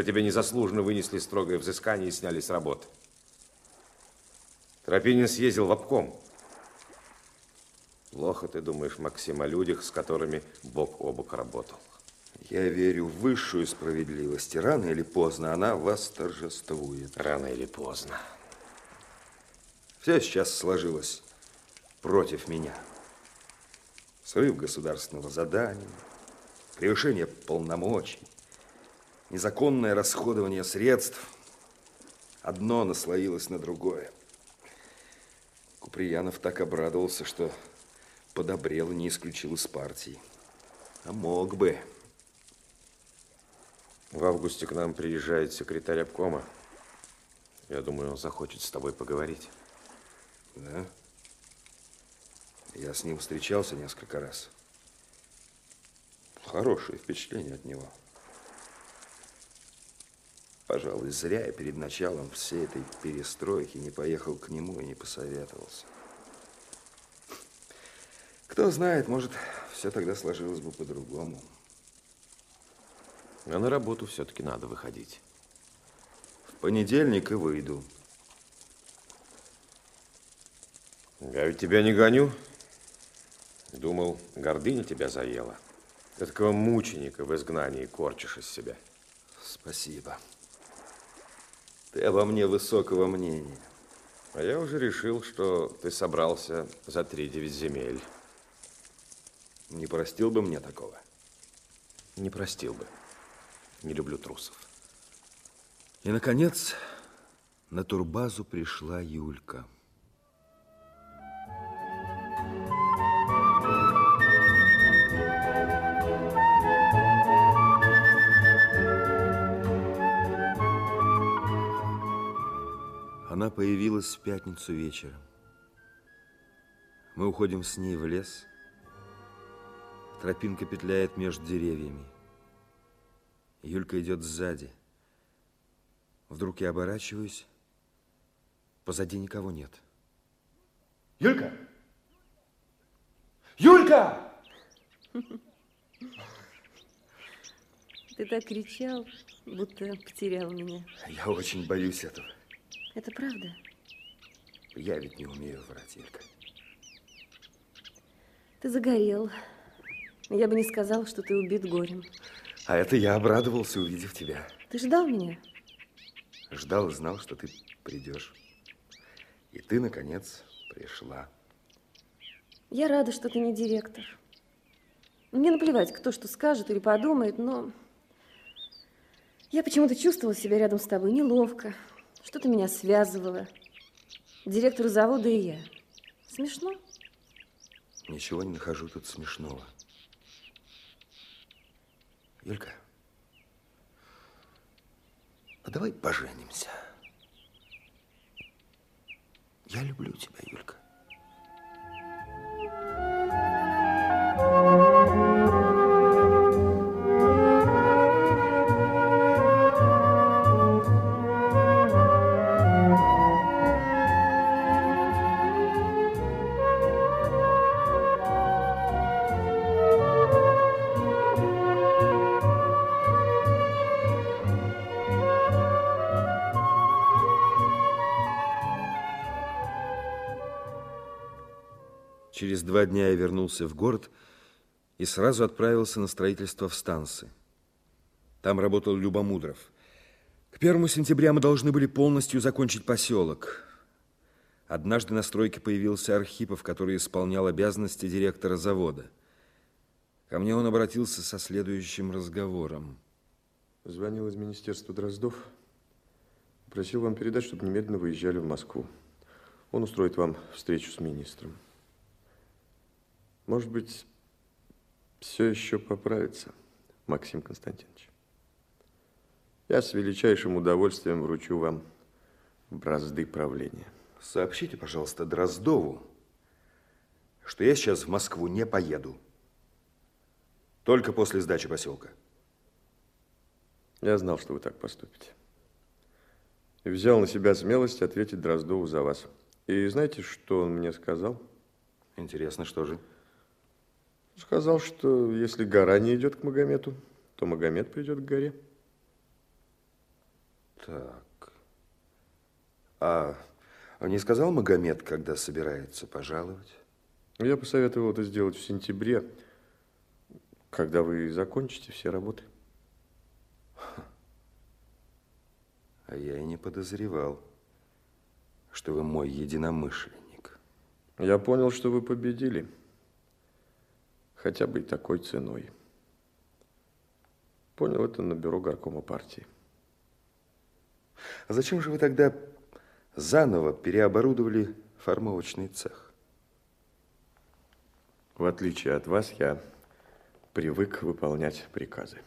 что тебе незаслуженно вынесли строгое взыскание и сняли с работы. Тропинин съездил в обком. Плохо ты думаешь, Максим, о людях, с которыми бок о бок работал. Я верю в высшую справедливость. Рано или поздно она вас торжествует. Рано или поздно. Все сейчас сложилось против меня. Срыв государственного задания, превышение полномочий, незаконное расходование средств. Одно наслоилось на другое. Куприянов так обрадовался, что подобрел и не исключил из партии. А мог бы. В августе к нам приезжает секретарь обкома. Я думаю, он захочет с тобой поговорить. Да? Я с ним встречался несколько раз. Хорошее впечатление от него. Пожалуй, зря я перед началом всей этой перестройки не поехал к нему и не посоветовался. Кто знает, может, все тогда сложилось бы по-другому. А на работу все-таки надо выходить. В понедельник и выйду. Я ведь тебя не гоню. Думал, гордыня тебя заела. Ты такого мученика в изгнании корчишь из себя. Спасибо. Ты обо мне высокого мнения. А я уже решил, что ты собрался за три девять земель. Не простил бы мне такого? Не простил бы. Не люблю трусов. И, наконец, на турбазу пришла Юлька. Она появилась в пятницу вечером. Мы уходим с ней в лес. Тропинка петляет между деревьями. Юлька идет сзади. Вдруг я оборачиваюсь. Позади никого нет. Юлька! Юлька! Ты так кричал, будто потерял меня. Я очень боюсь этого. Это правда? Я ведь не умею врать, Юлька. Ты загорел. Я бы не сказал, что ты убит горем. А это я обрадовался, увидев тебя. Ты ждал меня? Ждал и знал, что ты придешь. И ты, наконец, пришла. Я рада, что ты не директор. Мне наплевать, кто что скажет или подумает, но я почему-то чувствовала себя рядом с тобой неловко. Что-то меня связывало. Директор завода и я. Смешно? Ничего не нахожу тут смешного. Юлька, а давай поженимся. Я люблю тебя, Юлька. Через два дня я вернулся в город и сразу отправился на строительство в станции. Там работал Любомудров. К первому сентября мы должны были полностью закончить поселок. Однажды на стройке появился Архипов, который исполнял обязанности директора завода. Ко мне он обратился со следующим разговором. Звонил из министерства Дроздов. Просил вам передать, чтобы немедленно выезжали в Москву. Он устроит вам встречу с министром. Может быть, все еще поправится, Максим Константинович. Я с величайшим удовольствием вручу вам бразды правления. Сообщите, пожалуйста, Дроздову, что я сейчас в Москву не поеду. Только после сдачи поселка. Я знал, что вы так поступите. И взял на себя смелость ответить Дроздову за вас. И знаете, что он мне сказал? Интересно, что же? Сказал, что если гора не идет к Магомету, то Магомед придет к горе. Так. А не сказал Магомед, когда собирается пожаловать? Я посоветовал это сделать в сентябре, когда вы закончите все работы. А я и не подозревал, что вы мой единомышленник. Я понял, что вы победили. Хотя бы и такой ценой. Понял это на бюро горкома партии. А зачем же вы тогда заново переоборудовали формовочный цех? В отличие от вас, я привык выполнять приказы.